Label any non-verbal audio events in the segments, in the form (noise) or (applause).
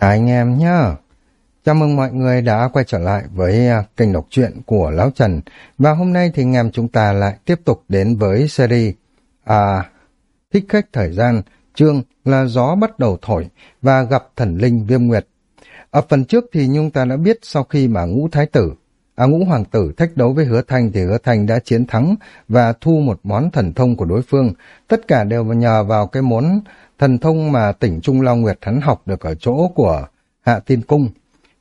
Chào anh em nhá. Chào mừng mọi người đã quay trở lại với à, kênh đọc truyện của Lão Trần. Và hôm nay thì anh em chúng ta lại tiếp tục đến với series à, Thích khách thời gian, chương là gió bắt đầu thổi và gặp thần linh viêm nguyệt. Ở phần trước thì chúng ta đã biết sau khi mà ngũ thái tử, à ngũ hoàng tử thách đấu với hứa thanh thì hứa thanh đã chiến thắng và thu một món thần thông của đối phương. Tất cả đều nhờ vào cái món thần thông mà tỉnh Trung lao Nguyệt hắn học được ở chỗ của Hạ Tiên Cung.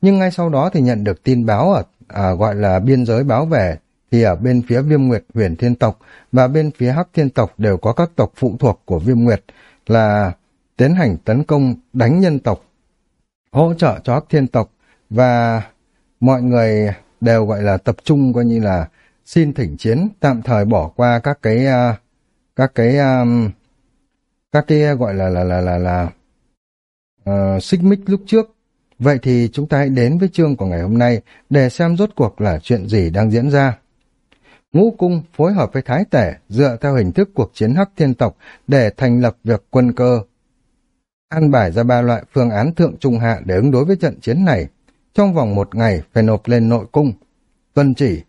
Nhưng ngay sau đó thì nhận được tin báo ở à, gọi là biên giới báo về thì ở bên phía Viêm Nguyệt huyền thiên tộc và bên phía Hắc Thiên tộc đều có các tộc phụ thuộc của Viêm Nguyệt là tiến hành tấn công đánh nhân tộc, hỗ trợ cho Hắc Thiên tộc và mọi người đều gọi là tập trung coi như là xin thỉnh chiến, tạm thời bỏ qua các cái uh, các cái um, các cái gọi là là là là là uh, xích mích lúc trước. Vậy thì chúng ta hãy đến với chương của ngày hôm nay để xem rốt cuộc là chuyện gì đang diễn ra. Ngũ cung phối hợp với Thái Tể dựa theo hình thức cuộc chiến hắc thiên tộc để thành lập việc quân cơ. An bài ra ba loại phương án thượng trung hạ để ứng đối với trận chiến này. Trong vòng một ngày phải nộp lên nội cung. Tuân chỉ,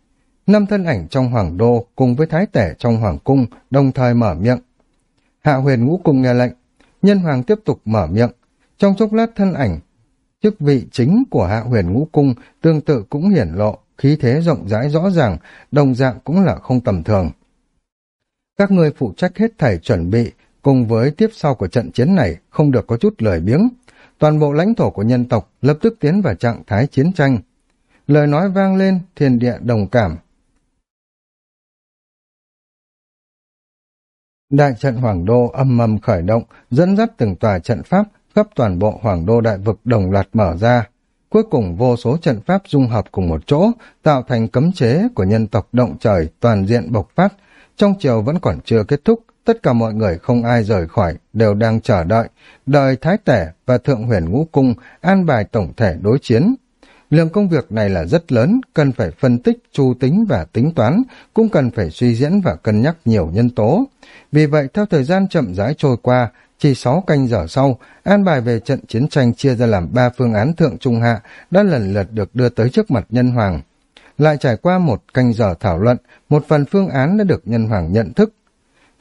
năm thân ảnh trong hoàng đô cùng với Thái Tể trong hoàng cung đồng thời mở miệng Hạ huyền ngũ cung nghe lệnh, nhân hoàng tiếp tục mở miệng. Trong chốc lát thân ảnh, chức vị chính của hạ huyền ngũ cung tương tự cũng hiển lộ, khí thế rộng rãi rõ ràng, đồng dạng cũng là không tầm thường. Các người phụ trách hết thảy chuẩn bị, cùng với tiếp sau của trận chiến này không được có chút lời biếng. Toàn bộ lãnh thổ của nhân tộc lập tức tiến vào trạng thái chiến tranh. Lời nói vang lên, thiên địa đồng cảm, Đại trận Hoàng Đô âm mầm khởi động, dẫn dắt từng tòa trận pháp khắp toàn bộ Hoàng Đô đại vực đồng loạt mở ra. Cuối cùng vô số trận pháp dung hợp cùng một chỗ, tạo thành cấm chế của nhân tộc động trời toàn diện bộc phát. Trong chiều vẫn còn chưa kết thúc, tất cả mọi người không ai rời khỏi, đều đang chờ đợi, đợi Thái Tể và Thượng huyền Ngũ Cung an bài tổng thể đối chiến. Lượng công việc này là rất lớn, cần phải phân tích, chu tính và tính toán, cũng cần phải suy diễn và cân nhắc nhiều nhân tố. Vì vậy, theo thời gian chậm rãi trôi qua, chỉ 6 canh giờ sau, an bài về trận chiến tranh chia ra làm ba phương án thượng trung hạ đã lần lượt được đưa tới trước mặt nhân hoàng. Lại trải qua một canh giờ thảo luận, một phần phương án đã được nhân hoàng nhận thức.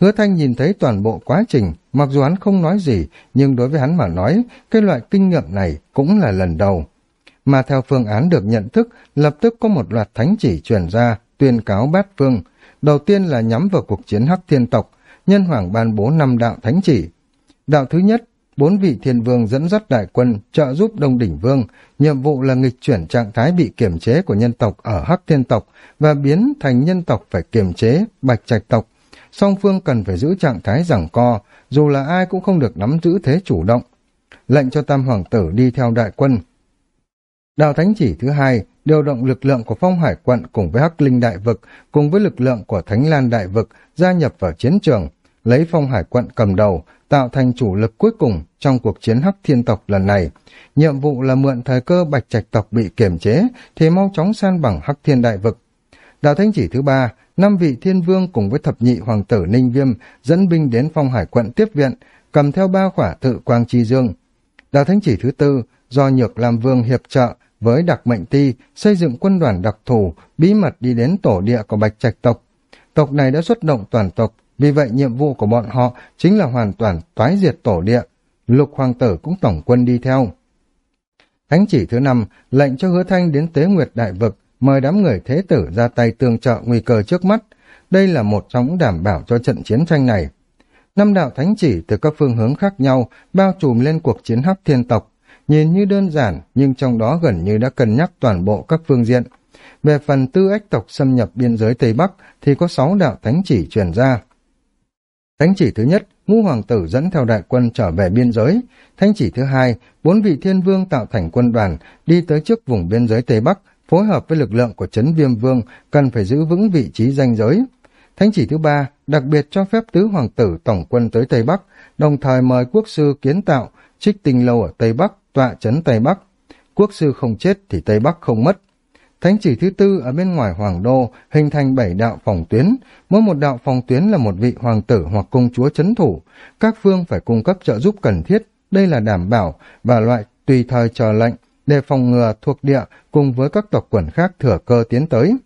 Hứa Thanh nhìn thấy toàn bộ quá trình, mặc dù hắn không nói gì, nhưng đối với hắn mà nói, cái loại kinh nghiệm này cũng là lần đầu mà theo phương án được nhận thức, lập tức có một loạt thánh chỉ truyền ra, tuyên cáo bát phương. Đầu tiên là nhắm vào cuộc chiến hắc thiên tộc, nhân hoàng ban bố năm đạo thánh chỉ. Đạo thứ nhất, bốn vị thiên vương dẫn dắt đại quân trợ giúp Đông Đỉnh Vương, nhiệm vụ là nghịch chuyển trạng thái bị kiểm chế của nhân tộc ở Hắc Thiên tộc và biến thành nhân tộc phải kiểm chế Bạch Trạch tộc. Song phương cần phải giữ trạng thái giằng co, dù là ai cũng không được nắm giữ thế chủ động. Lệnh cho Tam Hoàng tử đi theo đại quân, Đạo thánh chỉ thứ hai, điều động lực lượng của phong hải quận cùng với hắc linh đại vực, cùng với lực lượng của thánh lan đại vực gia nhập vào chiến trường, lấy phong hải quận cầm đầu, tạo thành chủ lực cuối cùng trong cuộc chiến hắc thiên tộc lần này. Nhiệm vụ là mượn thời cơ bạch trạch tộc bị kiềm chế, thì mau chóng san bằng hắc thiên đại vực. Đạo thánh chỉ thứ ba, năm vị thiên vương cùng với thập nhị hoàng tử Ninh Viêm dẫn binh đến phong hải quận tiếp viện, cầm theo ba khỏa tự quang chi dương. Đạo thánh chỉ thứ tư, do Nhược làm Vương hiệp trợ, với đặc mệnh ti xây dựng quân đoàn đặc thù bí mật đi đến tổ địa của bạch trạch tộc. Tộc này đã xuất động toàn tộc vì vậy nhiệm vụ của bọn họ chính là hoàn toàn toái diệt tổ địa. Lục hoàng tử cũng tổng quân đi theo. Thánh chỉ thứ năm lệnh cho hứa thanh đến tế nguyệt đại vực mời đám người thế tử ra tay tương trợ nguy cơ trước mắt. Đây là một trong những đảm bảo cho trận chiến tranh này. Năm đạo thánh chỉ từ các phương hướng khác nhau bao trùm lên cuộc chiến hắc thiên tộc nhìn như đơn giản nhưng trong đó gần như đã cân nhắc toàn bộ các phương diện. Về phần tư ách tộc xâm nhập biên giới Tây Bắc thì có sáu đạo thánh chỉ truyền ra. Thánh chỉ thứ nhất, ngũ hoàng tử dẫn theo đại quân trở về biên giới. Thánh chỉ thứ hai, bốn vị thiên vương tạo thành quân đoàn đi tới trước vùng biên giới Tây Bắc, phối hợp với lực lượng của chấn Viêm Vương cần phải giữ vững vị trí danh giới. Thánh chỉ thứ ba, đặc biệt cho phép tứ hoàng tử tổng quân tới Tây Bắc, đồng thời mời quốc sư kiến tạo trích tinh lâu ở Tây Bắc tọa chấn Tây Bắc. Quốc sư không chết thì Tây Bắc không mất. Thánh chỉ thứ tư ở bên ngoài hoàng đô hình thành bảy đạo phòng tuyến, mỗi một đạo phòng tuyến là một vị hoàng tử hoặc công chúa chấn thủ, các phương phải cung cấp trợ giúp cần thiết, đây là đảm bảo và loại tùy thời chờ lệnh, để phòng ngừa thuộc địa cùng với các tộc quần khác thừa cơ tiến tới.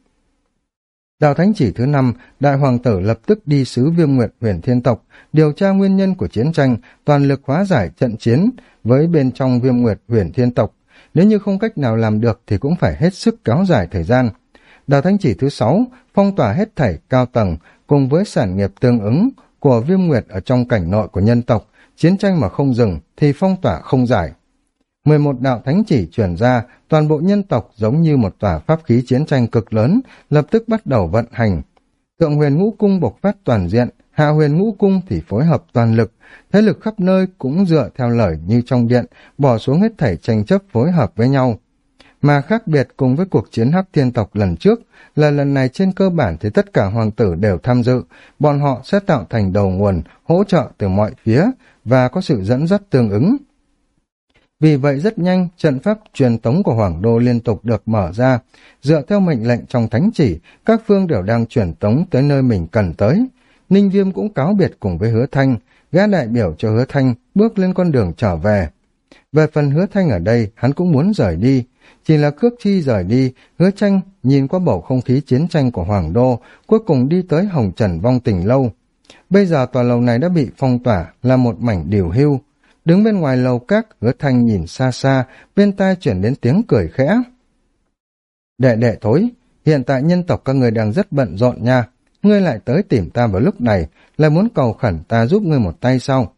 Đạo Thánh chỉ thứ năm, Đại Hoàng tử lập tức đi sứ viêm nguyệt huyền thiên tộc, điều tra nguyên nhân của chiến tranh, toàn lực hóa giải trận chiến với bên trong viêm nguyệt huyền thiên tộc. Nếu như không cách nào làm được thì cũng phải hết sức kéo dài thời gian. Đạo Thánh chỉ thứ sáu, phong tỏa hết thảy cao tầng cùng với sản nghiệp tương ứng của viêm nguyệt ở trong cảnh nội của nhân tộc, chiến tranh mà không dừng thì phong tỏa không giải. 11 đạo thánh chỉ chuyển ra, toàn bộ nhân tộc giống như một tòa pháp khí chiến tranh cực lớn, lập tức bắt đầu vận hành. Thượng huyền ngũ cung bộc phát toàn diện, hạ huyền ngũ cung thì phối hợp toàn lực, thế lực khắp nơi cũng dựa theo lời như trong điện, bỏ xuống hết thảy tranh chấp phối hợp với nhau. Mà khác biệt cùng với cuộc chiến hắc thiên tộc lần trước là lần này trên cơ bản thì tất cả hoàng tử đều tham dự, bọn họ sẽ tạo thành đầu nguồn, hỗ trợ từ mọi phía và có sự dẫn dắt tương ứng. Vì vậy rất nhanh, trận pháp truyền tống của Hoàng Đô liên tục được mở ra. Dựa theo mệnh lệnh trong thánh chỉ, các phương đều đang truyền tống tới nơi mình cần tới. Ninh Viêm cũng cáo biệt cùng với hứa thanh, gã đại biểu cho hứa thanh bước lên con đường trở về. Về phần hứa thanh ở đây, hắn cũng muốn rời đi. Chỉ là cước chi rời đi, hứa tranh nhìn qua bầu không khí chiến tranh của Hoàng Đô, cuối cùng đi tới Hồng Trần Vong Tình Lâu. Bây giờ tòa lầu này đã bị phong tỏa, là một mảnh điều hưu. Đứng bên ngoài lầu các, hứa thanh nhìn xa xa, bên tai chuyển đến tiếng cười khẽ. Đệ đệ thối, hiện tại nhân tộc các người đang rất bận rộn nha. Ngươi lại tới tìm ta vào lúc này, là muốn cầu khẩn ta giúp ngươi một tay sau.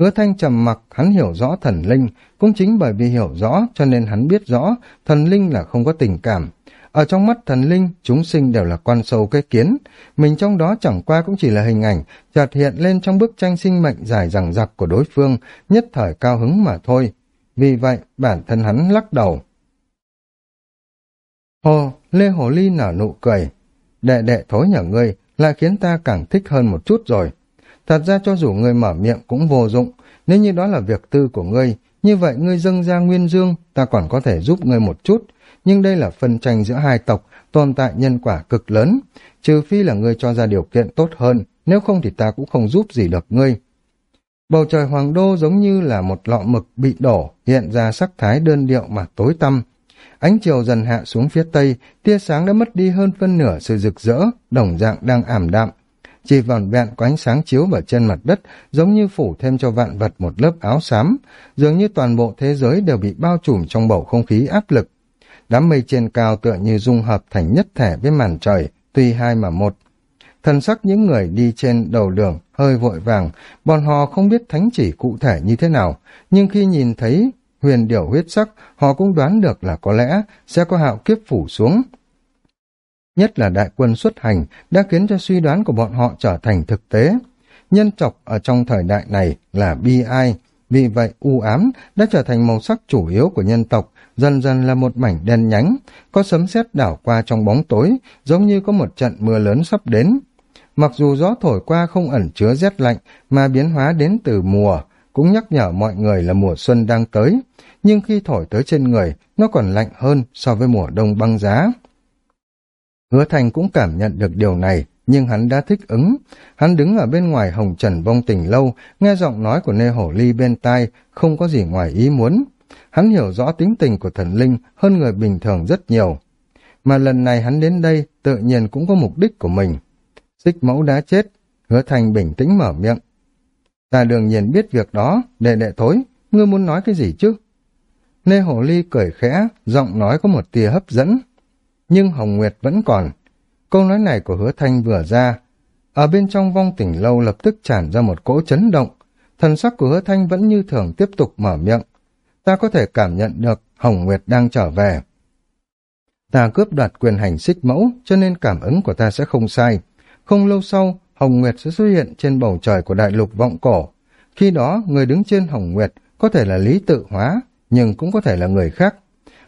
Hứa thanh trầm mặc, hắn hiểu rõ thần linh, cũng chính bởi vì hiểu rõ cho nên hắn biết rõ thần linh là không có tình cảm. Ở trong mắt thần linh, chúng sinh đều là con sâu cái kiến, mình trong đó chẳng qua cũng chỉ là hình ảnh chợt hiện lên trong bức tranh sinh mệnh dài dằng dặc của đối phương, nhất thời cao hứng mà thôi. Vì vậy, bản thân hắn lắc đầu. Hồ, Lê Hồ Ly nở nụ cười. Đệ đệ thối nhà ngươi lại khiến ta càng thích hơn một chút rồi. Thật ra cho dù ngươi mở miệng cũng vô dụng, nếu như đó là việc tư của ngươi, như vậy ngươi dâng ra nguyên dương, ta còn có thể giúp ngươi một chút, nhưng đây là phân tranh giữa hai tộc, tồn tại nhân quả cực lớn, trừ phi là ngươi cho ra điều kiện tốt hơn, nếu không thì ta cũng không giúp gì được ngươi. Bầu trời hoàng đô giống như là một lọ mực bị đổ, hiện ra sắc thái đơn điệu mà tối tăm. Ánh chiều dần hạ xuống phía tây, tia sáng đã mất đi hơn phân nửa sự rực rỡ, đồng dạng đang ảm đạm. Chỉ vòn vẹn có ánh sáng chiếu vào chân mặt đất, giống như phủ thêm cho vạn vật một lớp áo xám, dường như toàn bộ thế giới đều bị bao trùm trong bầu không khí áp lực. Đám mây trên cao tựa như dung hợp thành nhất thể với màn trời, tuy hai mà một. Thần sắc những người đi trên đầu đường hơi vội vàng, bọn họ không biết thánh chỉ cụ thể như thế nào, nhưng khi nhìn thấy huyền điểu huyết sắc, họ cũng đoán được là có lẽ sẽ có hạo kiếp phủ xuống. Nhất là đại quân xuất hành đã khiến cho suy đoán của bọn họ trở thành thực tế. Nhân tộc ở trong thời đại này là bi ai, vì vậy u ám đã trở thành màu sắc chủ yếu của nhân tộc, dần dần là một mảnh đen nhánh, có sấm sét đảo qua trong bóng tối, giống như có một trận mưa lớn sắp đến. Mặc dù gió thổi qua không ẩn chứa rét lạnh, mà biến hóa đến từ mùa, cũng nhắc nhở mọi người là mùa xuân đang tới, nhưng khi thổi tới trên người, nó còn lạnh hơn so với mùa đông băng giá. Hứa Thành cũng cảm nhận được điều này, nhưng hắn đã thích ứng. Hắn đứng ở bên ngoài hồng trần vong tình lâu, nghe giọng nói của nê hổ ly bên tai, không có gì ngoài ý muốn. Hắn hiểu rõ tính tình của thần linh hơn người bình thường rất nhiều. Mà lần này hắn đến đây tự nhiên cũng có mục đích của mình. Xích mẫu đã chết, hứa thành bình tĩnh mở miệng. Ta đương nhiên biết việc đó, đệ đệ thối, ngươi muốn nói cái gì chứ? Nê hổ ly cười khẽ, giọng nói có một tia hấp dẫn. Nhưng Hồng Nguyệt vẫn còn. Câu nói này của hứa thanh vừa ra. Ở bên trong vong tỉnh lâu lập tức tràn ra một cỗ chấn động. Thần sắc của hứa thanh vẫn như thường tiếp tục mở miệng ta có thể cảm nhận được Hồng Nguyệt đang trở về. Ta cướp đoạt quyền hành xích mẫu, cho nên cảm ứng của ta sẽ không sai. Không lâu sau, Hồng Nguyệt sẽ xuất hiện trên bầu trời của đại lục vọng cổ. Khi đó, người đứng trên Hồng Nguyệt có thể là lý tự hóa, nhưng cũng có thể là người khác.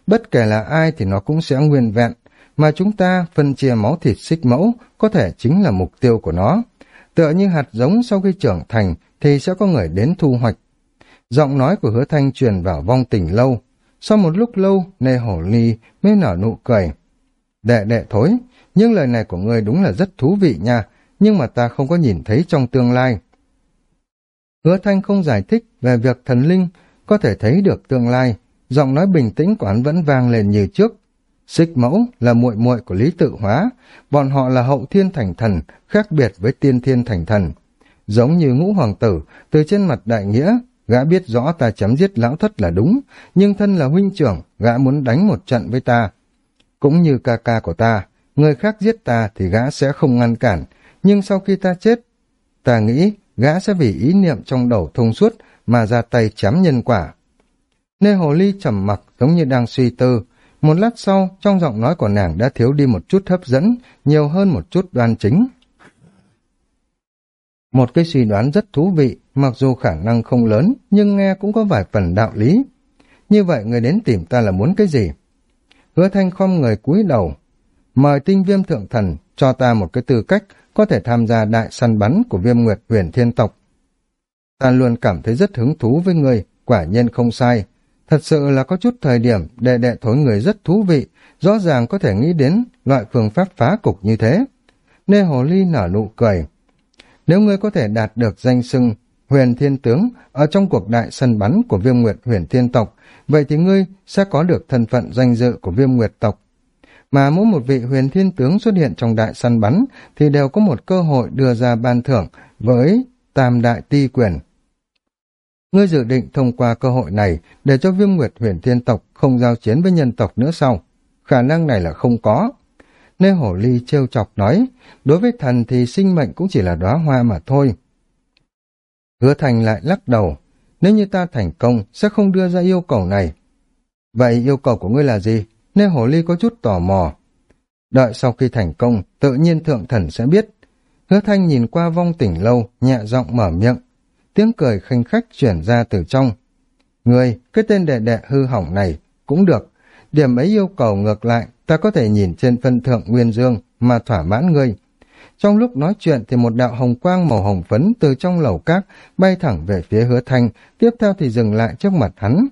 Bất kể là ai thì nó cũng sẽ nguyên vẹn, mà chúng ta phân chia máu thịt xích mẫu có thể chính là mục tiêu của nó. Tựa như hạt giống sau khi trưởng thành thì sẽ có người đến thu hoạch Giọng nói của hứa thanh truyền vào vong tỉnh lâu. Sau một lúc lâu, nê hổ ly mới nở nụ cười. Đệ đệ thối, nhưng lời này của ngươi đúng là rất thú vị nha, nhưng mà ta không có nhìn thấy trong tương lai. Hứa thanh không giải thích về việc thần linh có thể thấy được tương lai, giọng nói bình tĩnh của hắn vẫn vang lên như trước. Xích mẫu là muội muội của Lý Tự Hóa, bọn họ là hậu thiên thành thần, khác biệt với tiên thiên thành thần. Giống như ngũ hoàng tử, từ trên mặt đại nghĩa, gã biết rõ ta chấm giết lão thất là đúng, nhưng thân là huynh trưởng, gã muốn đánh một trận với ta. Cũng như ca ca của ta, người khác giết ta thì gã sẽ không ngăn cản, nhưng sau khi ta chết, ta nghĩ gã sẽ vì ý niệm trong đầu thông suốt mà ra tay chém nhân quả. Nê hồ ly trầm mặc giống như đang suy tư, một lát sau trong giọng nói của nàng đã thiếu đi một chút hấp dẫn, nhiều hơn một chút đoan chính. Một cái suy đoán rất thú vị, mặc dù khả năng không lớn, nhưng nghe cũng có vài phần đạo lý. Như vậy người đến tìm ta là muốn cái gì? Hứa thanh khom người cúi đầu, mời tinh viêm thượng thần cho ta một cái tư cách có thể tham gia đại săn bắn của viêm nguyệt huyền thiên tộc. Ta luôn cảm thấy rất hứng thú với người, quả nhiên không sai. Thật sự là có chút thời điểm đệ đệ thối người rất thú vị, rõ ràng có thể nghĩ đến loại phương pháp phá cục như thế. Nê Hồ Ly nở nụ cười. Nếu ngươi có thể đạt được danh sưng huyền thiên tướng ở trong cuộc đại săn bắn của viêm nguyệt huyền thiên tộc, vậy thì ngươi sẽ có được thân phận danh dự của viêm nguyệt tộc. Mà mỗi một vị huyền thiên tướng xuất hiện trong đại săn bắn thì đều có một cơ hội đưa ra ban thưởng với tam đại ti quyền. Ngươi dự định thông qua cơ hội này để cho viêm nguyệt huyền thiên tộc không giao chiến với nhân tộc nữa sau. Khả năng này là không có. Nê Hổ Ly trêu chọc nói, đối với thần thì sinh mệnh cũng chỉ là đóa hoa mà thôi. Hứa Thành lại lắc đầu, nếu như ta thành công sẽ không đưa ra yêu cầu này. Vậy yêu cầu của ngươi là gì? Nê Hổ Ly có chút tò mò. Đợi sau khi thành công, tự nhiên thượng thần sẽ biết. Hứa Thanh nhìn qua vong tỉnh lâu, nhẹ giọng mở miệng. Tiếng cười khanh khách chuyển ra từ trong. người cái tên đệ đệ hư hỏng này, cũng được. Điểm ấy yêu cầu ngược lại, ta có thể nhìn trên phân thượng nguyên dương mà thỏa mãn ngươi. Trong lúc nói chuyện thì một đạo hồng quang màu hồng phấn từ trong lầu cát bay thẳng về phía hứa thanh, tiếp theo thì dừng lại trước mặt hắn.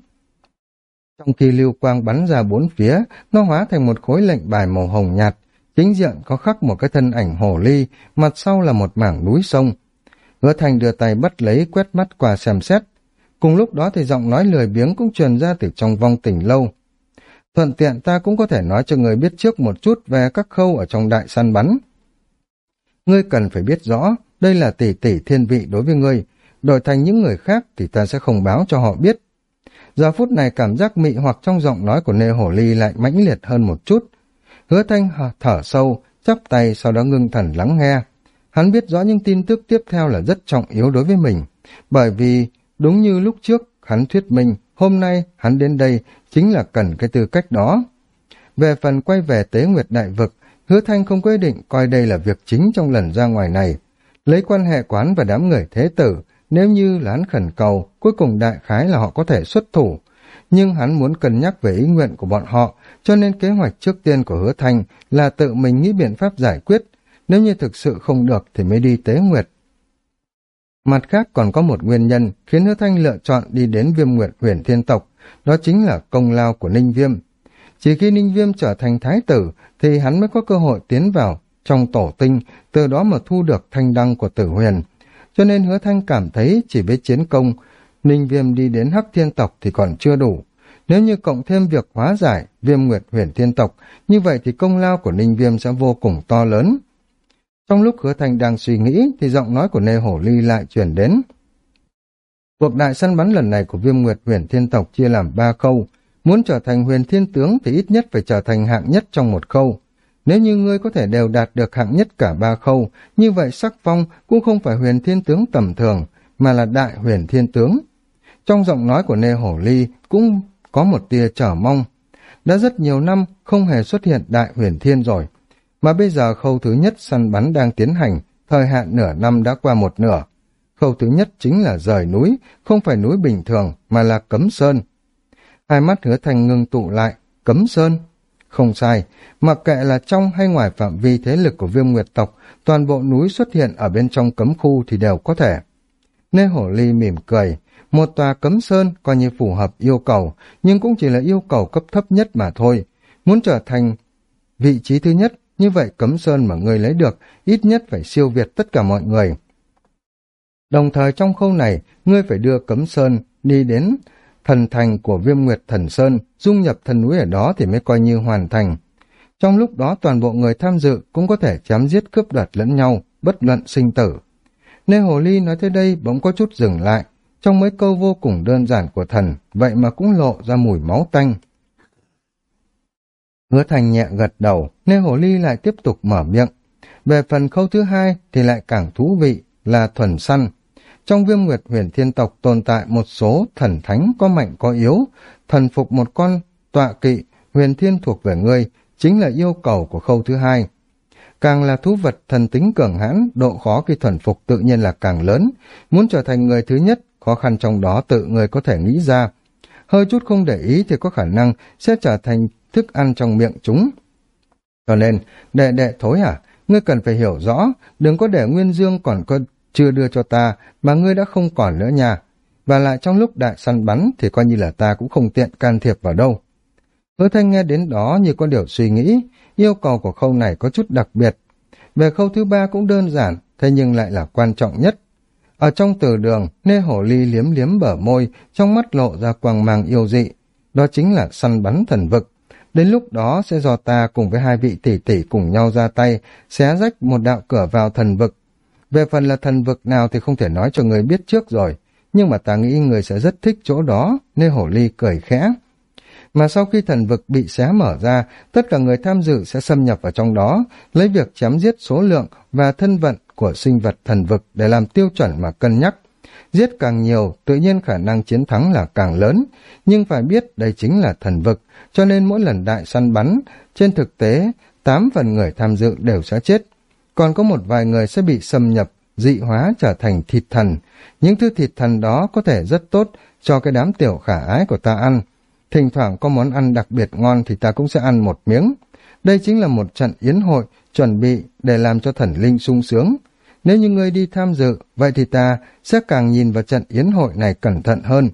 Trong khi lưu quang bắn ra bốn phía, nó hóa thành một khối lệnh bài màu hồng nhạt, chính diện có khắc một cái thân ảnh hồ ly, mặt sau là một mảng núi sông. Hứa Thành đưa tay bắt lấy quét mắt qua xem xét. Cùng lúc đó thì giọng nói lười biếng cũng truyền ra từ trong vong tỉnh lâu. Thuận tiện ta cũng có thể nói cho người biết trước một chút về các khâu ở trong đại săn bắn. Ngươi cần phải biết rõ, đây là tỷ tỷ thiên vị đối với ngươi, đổi thành những người khác thì ta sẽ không báo cho họ biết. Giờ phút này cảm giác mị hoặc trong giọng nói của nê hổ ly lại mãnh liệt hơn một chút. Hứa thanh thở sâu, chắp tay sau đó ngưng thần lắng nghe. Hắn biết rõ những tin tức tiếp theo là rất trọng yếu đối với mình, bởi vì đúng như lúc trước hắn thuyết minh, hôm nay hắn đến đây chính là cần cái tư cách đó. Về phần quay về tế nguyệt đại vực, hứa thanh không quyết định coi đây là việc chính trong lần ra ngoài này. Lấy quan hệ quán và đám người thế tử, nếu như là hắn khẩn cầu, cuối cùng đại khái là họ có thể xuất thủ. Nhưng hắn muốn cân nhắc về ý nguyện của bọn họ, cho nên kế hoạch trước tiên của hứa thanh là tự mình nghĩ biện pháp giải quyết. Nếu như thực sự không được thì mới đi tế nguyệt. Mặt khác còn có một nguyên nhân khiến hứa thanh lựa chọn đi đến viêm nguyệt huyền thiên tộc, đó chính là công lao của Ninh Viêm. Chỉ khi Ninh Viêm trở thành thái tử thì hắn mới có cơ hội tiến vào trong tổ tinh, từ đó mà thu được thanh đăng của tử huyền. Cho nên hứa thanh cảm thấy chỉ với chiến công, Ninh Viêm đi đến Hắc Thiên Tộc thì còn chưa đủ. Nếu như cộng thêm việc hóa giải viêm nguyệt huyền thiên tộc, như vậy thì công lao của Ninh Viêm sẽ vô cùng to lớn. Trong lúc hứa thanh đang suy nghĩ thì giọng nói của Nê Hổ Ly lại chuyển đến. Cuộc đại săn bắn lần này của viêm nguyệt huyền thiên tộc chia làm ba khâu. Muốn trở thành huyền thiên tướng thì ít nhất phải trở thành hạng nhất trong một khâu. Nếu như ngươi có thể đều đạt được hạng nhất cả ba khâu, như vậy sắc phong cũng không phải huyền thiên tướng tầm thường, mà là đại huyền thiên tướng. Trong giọng nói của Nê Hổ Ly cũng có một tia trở mong. Đã rất nhiều năm không hề xuất hiện đại huyền thiên rồi, mà bây giờ khâu thứ nhất săn bắn đang tiến hành, thời hạn nửa năm đã qua một nửa. Khâu thứ nhất chính là rời núi, không phải núi bình thường, mà là cấm sơn. Hai mắt hứa thành ngưng tụ lại, cấm sơn. Không sai, mặc kệ là trong hay ngoài phạm vi thế lực của viêm nguyệt tộc, toàn bộ núi xuất hiện ở bên trong cấm khu thì đều có thể. Nê Hổ Ly mỉm cười, một tòa cấm sơn coi như phù hợp yêu cầu, nhưng cũng chỉ là yêu cầu cấp thấp nhất mà thôi. Muốn trở thành vị trí thứ nhất, như vậy cấm sơn mà ngươi lấy được ít nhất phải siêu việt tất cả mọi người. Đồng thời trong khâu này, ngươi phải đưa cấm sơn đi đến thần thành của viêm nguyệt thần Sơn, dung nhập thần núi ở đó thì mới coi như hoàn thành. Trong lúc đó toàn bộ người tham dự cũng có thể chém giết cướp đoạt lẫn nhau, bất luận sinh tử. nên Hồ Ly nói tới đây bỗng có chút dừng lại, trong mấy câu vô cùng đơn giản của thần, vậy mà cũng lộ ra mùi máu tanh. Hứa thành nhẹ gật đầu, nên Hồ Ly lại tiếp tục mở miệng. Về phần khâu thứ hai thì lại càng thú vị là thuần săn. Trong viêm nguyệt huyền thiên tộc tồn tại một số thần thánh có mạnh có yếu, thần phục một con tọa kỵ, huyền thiên thuộc về ngươi, chính là yêu cầu của khâu thứ hai. Càng là thú vật thần tính cường hãn, độ khó khi thuần phục tự nhiên là càng lớn. Muốn trở thành người thứ nhất, khó khăn trong đó tự người có thể nghĩ ra. Hơi chút không để ý thì có khả năng sẽ trở thành thức ăn trong miệng chúng. Cho nên, đệ đệ thối à, ngươi cần phải hiểu rõ, đừng có để Nguyên Dương còn có chưa đưa cho ta mà ngươi đã không còn nữa nha. Và lại trong lúc đại săn bắn thì coi như là ta cũng không tiện can thiệp vào đâu. Hứa thanh nghe đến đó như có điều suy nghĩ, yêu cầu của khâu này có chút đặc biệt. Về khâu thứ ba cũng đơn giản, thế nhưng lại là quan trọng nhất. Ở trong từ đường, nê hổ ly liếm liếm bờ môi, trong mắt lộ ra quang mang yêu dị. Đó chính là săn bắn thần vực. Đến lúc đó sẽ do ta cùng với hai vị tỷ tỷ cùng nhau ra tay, xé rách một đạo cửa vào thần vực. Về phần là thần vực nào thì không thể nói cho người biết trước rồi, nhưng mà ta nghĩ người sẽ rất thích chỗ đó, nên hổ ly cười khẽ. Mà sau khi thần vực bị xé mở ra, tất cả người tham dự sẽ xâm nhập vào trong đó, lấy việc chém giết số lượng và thân vận của sinh vật thần vực để làm tiêu chuẩn mà cân nhắc. Giết càng nhiều, tự nhiên khả năng chiến thắng là càng lớn, nhưng phải biết đây chính là thần vực, cho nên mỗi lần đại săn bắn, trên thực tế, 8 phần người tham dự đều sẽ chết. Còn có một vài người sẽ bị xâm nhập, dị hóa trở thành thịt thần. Những thứ thịt thần đó có thể rất tốt cho cái đám tiểu khả ái của ta ăn. Thỉnh thoảng có món ăn đặc biệt ngon thì ta cũng sẽ ăn một miếng. Đây chính là một trận yến hội chuẩn bị để làm cho thần linh sung sướng. Nếu như ngươi đi tham dự, vậy thì ta sẽ càng nhìn vào trận yến hội này cẩn thận hơn.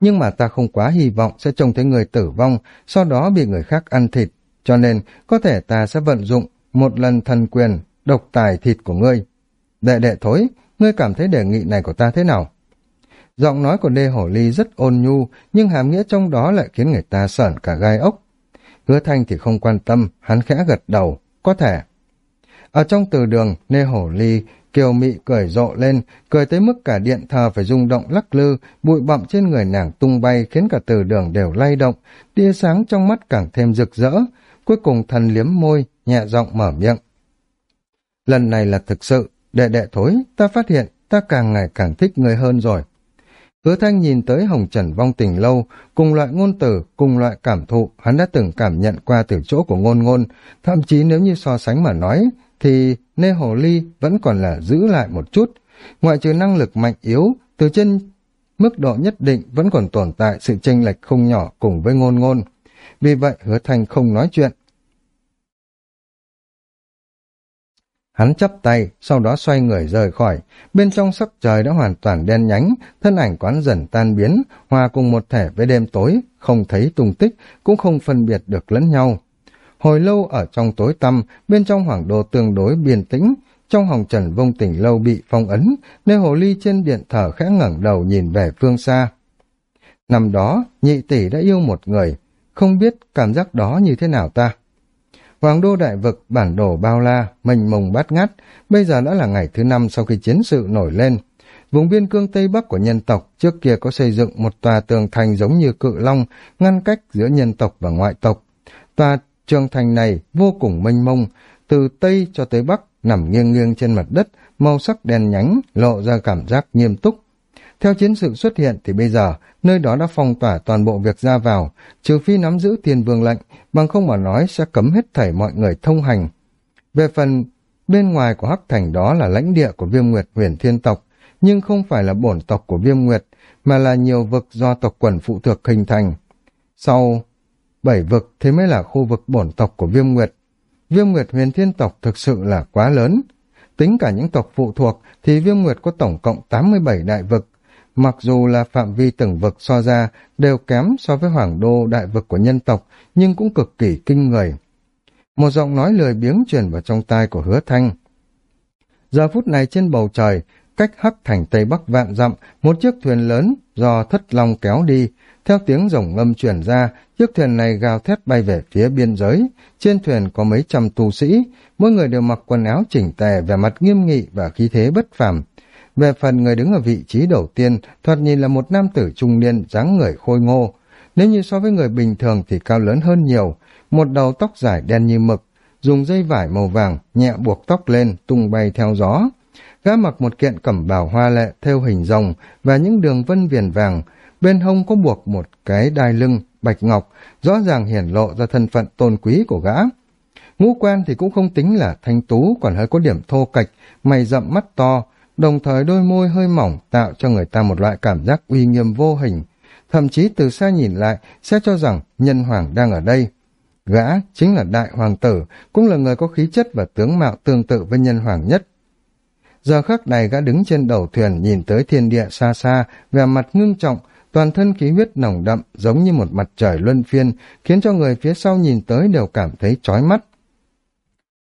Nhưng mà ta không quá hy vọng sẽ trông thấy người tử vong, sau đó bị người khác ăn thịt. Cho nên, có thể ta sẽ vận dụng một lần thần quyền, độc tài thịt của ngươi. Đệ đệ thối, ngươi cảm thấy đề nghị này của ta thế nào? Giọng nói của đê hổ ly rất ôn nhu, nhưng hàm nghĩa trong đó lại khiến người ta sởn cả gai ốc. Hứa thanh thì không quan tâm, hắn khẽ gật đầu, có thể. Ở trong từ đường, nê hổ ly, kiều mị cười rộ lên, cười tới mức cả điện thờ phải rung động lắc lư, bụi bặm trên người nàng tung bay khiến cả từ đường đều lay động, tia sáng trong mắt càng thêm rực rỡ. Cuối cùng thần liếm môi, nhẹ giọng mở miệng. Lần này là thực sự, đệ đệ thối, ta phát hiện ta càng ngày càng thích người hơn rồi. Hứa thanh nhìn tới hồng trần vong tình lâu, cùng loại ngôn từ, cùng loại cảm thụ, hắn đã từng cảm nhận qua từ chỗ của ngôn ngôn, thậm chí nếu như so sánh mà nói, thì nê hồ ly vẫn còn là giữ lại một chút. Ngoại trừ năng lực mạnh yếu, từ trên mức độ nhất định vẫn còn tồn tại sự chênh lệch không nhỏ cùng với ngôn ngôn. Vì vậy hứa thành không nói chuyện. Hắn chắp tay, sau đó xoay người rời khỏi. Bên trong sắc trời đã hoàn toàn đen nhánh, thân ảnh quán dần tan biến, hòa cùng một thể với đêm tối, không thấy tung tích, cũng không phân biệt được lẫn nhau. Hồi lâu ở trong tối tăm, bên trong hoàng đô tương đối biên tĩnh, trong hồng trần vông tỉnh lâu bị phong ấn, nơi hồ ly trên điện thờ khẽ ngẩng đầu nhìn về phương xa. Năm đó, nhị tỷ đã yêu một người, không biết cảm giác đó như thế nào ta. Hoàng đô đại vực, bản đồ bao la, mênh mông bát ngát, bây giờ đã là ngày thứ năm sau khi chiến sự nổi lên. Vùng biên cương Tây Bắc của nhân tộc trước kia có xây dựng một tòa tường thành giống như cự long, ngăn cách giữa nhân tộc và ngoại tộc. Tòa trường thành này vô cùng mênh mông, từ Tây cho tới Bắc, nằm nghiêng nghiêng trên mặt đất, màu sắc đen nhánh, lộ ra cảm giác nghiêm túc. Theo chiến sự xuất hiện thì bây giờ, nơi đó đã phong tỏa toàn bộ việc ra vào, trừ phi nắm giữ tiền vương lệnh, bằng không mà nói sẽ cấm hết thảy mọi người thông hành. Về phần bên ngoài của Hắc Thành đó là lãnh địa của viêm nguyệt huyền thiên tộc, nhưng không phải là bổn tộc của viêm nguyệt, mà là nhiều vực do tộc quần phụ thuộc hình thành. Sau bảy vực thì mới là khu vực bổn tộc của viêm nguyệt. Viêm nguyệt huyền thiên tộc thực sự là quá lớn. Tính cả những tộc phụ thuộc thì viêm nguyệt có tổng cộng 87 đại vực, Mặc dù là phạm vi từng vực so ra đều kém so với hoàng đô đại vực của nhân tộc, nhưng cũng cực kỳ kinh người. Một giọng nói lười biếng truyền vào trong tai của hứa thanh. Giờ phút này trên bầu trời, cách hắc thành tây bắc vạn dặm, một chiếc thuyền lớn do thất long kéo đi. Theo tiếng rồng ngâm truyền ra, chiếc thuyền này gào thét bay về phía biên giới. Trên thuyền có mấy trăm tu sĩ, mỗi người đều mặc quần áo chỉnh tề, vẻ mặt nghiêm nghị và khí thế bất phàm. Về phần người đứng ở vị trí đầu tiên, thoạt nhìn là một nam tử trung niên, dáng người khôi ngô. Nếu như so với người bình thường thì cao lớn hơn nhiều, một đầu tóc dài đen như mực, dùng dây vải màu vàng nhẹ buộc tóc lên, tung bay theo gió. Gã mặc một kiện cẩm bào hoa lệ theo hình rồng và những đường vân viền vàng, bên hông có buộc một cái đai lưng bạch ngọc, rõ ràng hiển lộ ra thân phận tôn quý của gã. Ngũ quan thì cũng không tính là thanh tú, còn hơi có điểm thô kệch, mày rậm mắt to, đồng thời đôi môi hơi mỏng tạo cho người ta một loại cảm giác uy nghiêm vô hình. Thậm chí từ xa nhìn lại sẽ cho rằng nhân hoàng đang ở đây. Gã chính là đại hoàng tử, cũng là người có khí chất và tướng mạo tương tự với nhân hoàng nhất. Giờ khắc này gã đứng trên đầu thuyền nhìn tới thiên địa xa xa, vẻ mặt ngưng trọng, toàn thân khí huyết nồng đậm giống như một mặt trời luân phiên, khiến cho người phía sau nhìn tới đều cảm thấy chói mắt.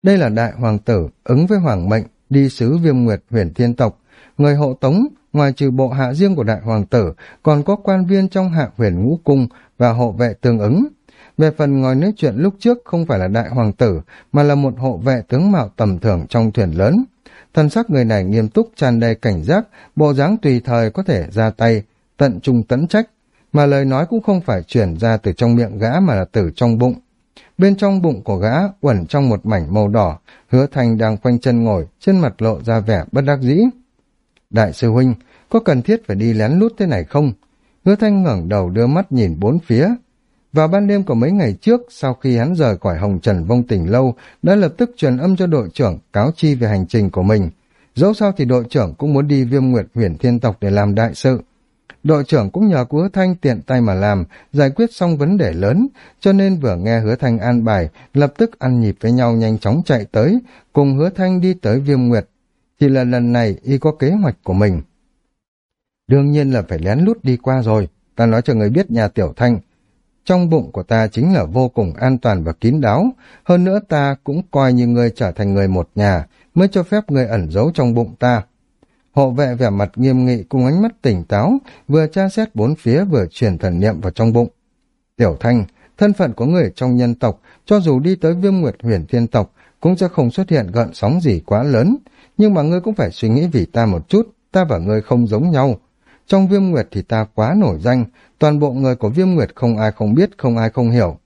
Đây là đại hoàng tử, ứng với hoàng mệnh, đi sứ viêm nguyệt huyền thiên tộc, người hộ tống, ngoài trừ bộ hạ riêng của đại hoàng tử, còn có quan viên trong hạ huyền ngũ cung và hộ vệ tương ứng. Về phần ngồi nói chuyện lúc trước không phải là đại hoàng tử, mà là một hộ vệ tướng mạo tầm thường trong thuyền lớn. Thân sắc người này nghiêm túc tràn đầy cảnh giác, bộ dáng tùy thời có thể ra tay, tận trung tấn trách, mà lời nói cũng không phải chuyển ra từ trong miệng gã mà là từ trong bụng. Bên trong bụng của gã quẩn trong một mảnh màu đỏ, hứa thành đang quanh chân ngồi, trên mặt lộ ra vẻ bất đắc dĩ. Đại sư huynh, có cần thiết phải đi lén lút thế này không? Hứa thanh ngẩng đầu đưa mắt nhìn bốn phía, vào ban đêm của mấy ngày trước, sau khi hắn rời khỏi Hồng Trần Vong Tỉnh Lâu, đã lập tức truyền âm cho đội trưởng cáo chi về hành trình của mình. Dẫu sao thì đội trưởng cũng muốn đi viêm nguyệt huyền thiên tộc để làm đại sự. Đội trưởng cũng nhờ hứa thanh tiện tay mà làm, giải quyết xong vấn đề lớn, cho nên vừa nghe hứa thanh an bài, lập tức ăn nhịp với nhau nhanh chóng chạy tới, cùng hứa thanh đi tới viêm nguyệt. Chỉ là lần này y có kế hoạch của mình. Đương nhiên là phải lén lút đi qua rồi, ta nói cho người biết nhà tiểu thanh, trong bụng của ta chính là vô cùng an toàn và kín đáo, hơn nữa ta cũng coi như người trở thành người một nhà, mới cho phép người ẩn giấu trong bụng ta. Hộ vệ vẻ mặt nghiêm nghị cùng ánh mắt tỉnh táo, vừa tra xét bốn phía vừa truyền thần niệm vào trong bụng. Tiểu Thanh, thân phận của người trong nhân tộc, cho dù đi tới viêm nguyệt huyền thiên tộc, cũng sẽ không xuất hiện gợn sóng gì quá lớn, nhưng mà ngươi cũng phải suy nghĩ vì ta một chút, ta và ngươi không giống nhau. Trong viêm nguyệt thì ta quá nổi danh, toàn bộ người của viêm nguyệt không ai không biết, không ai không hiểu.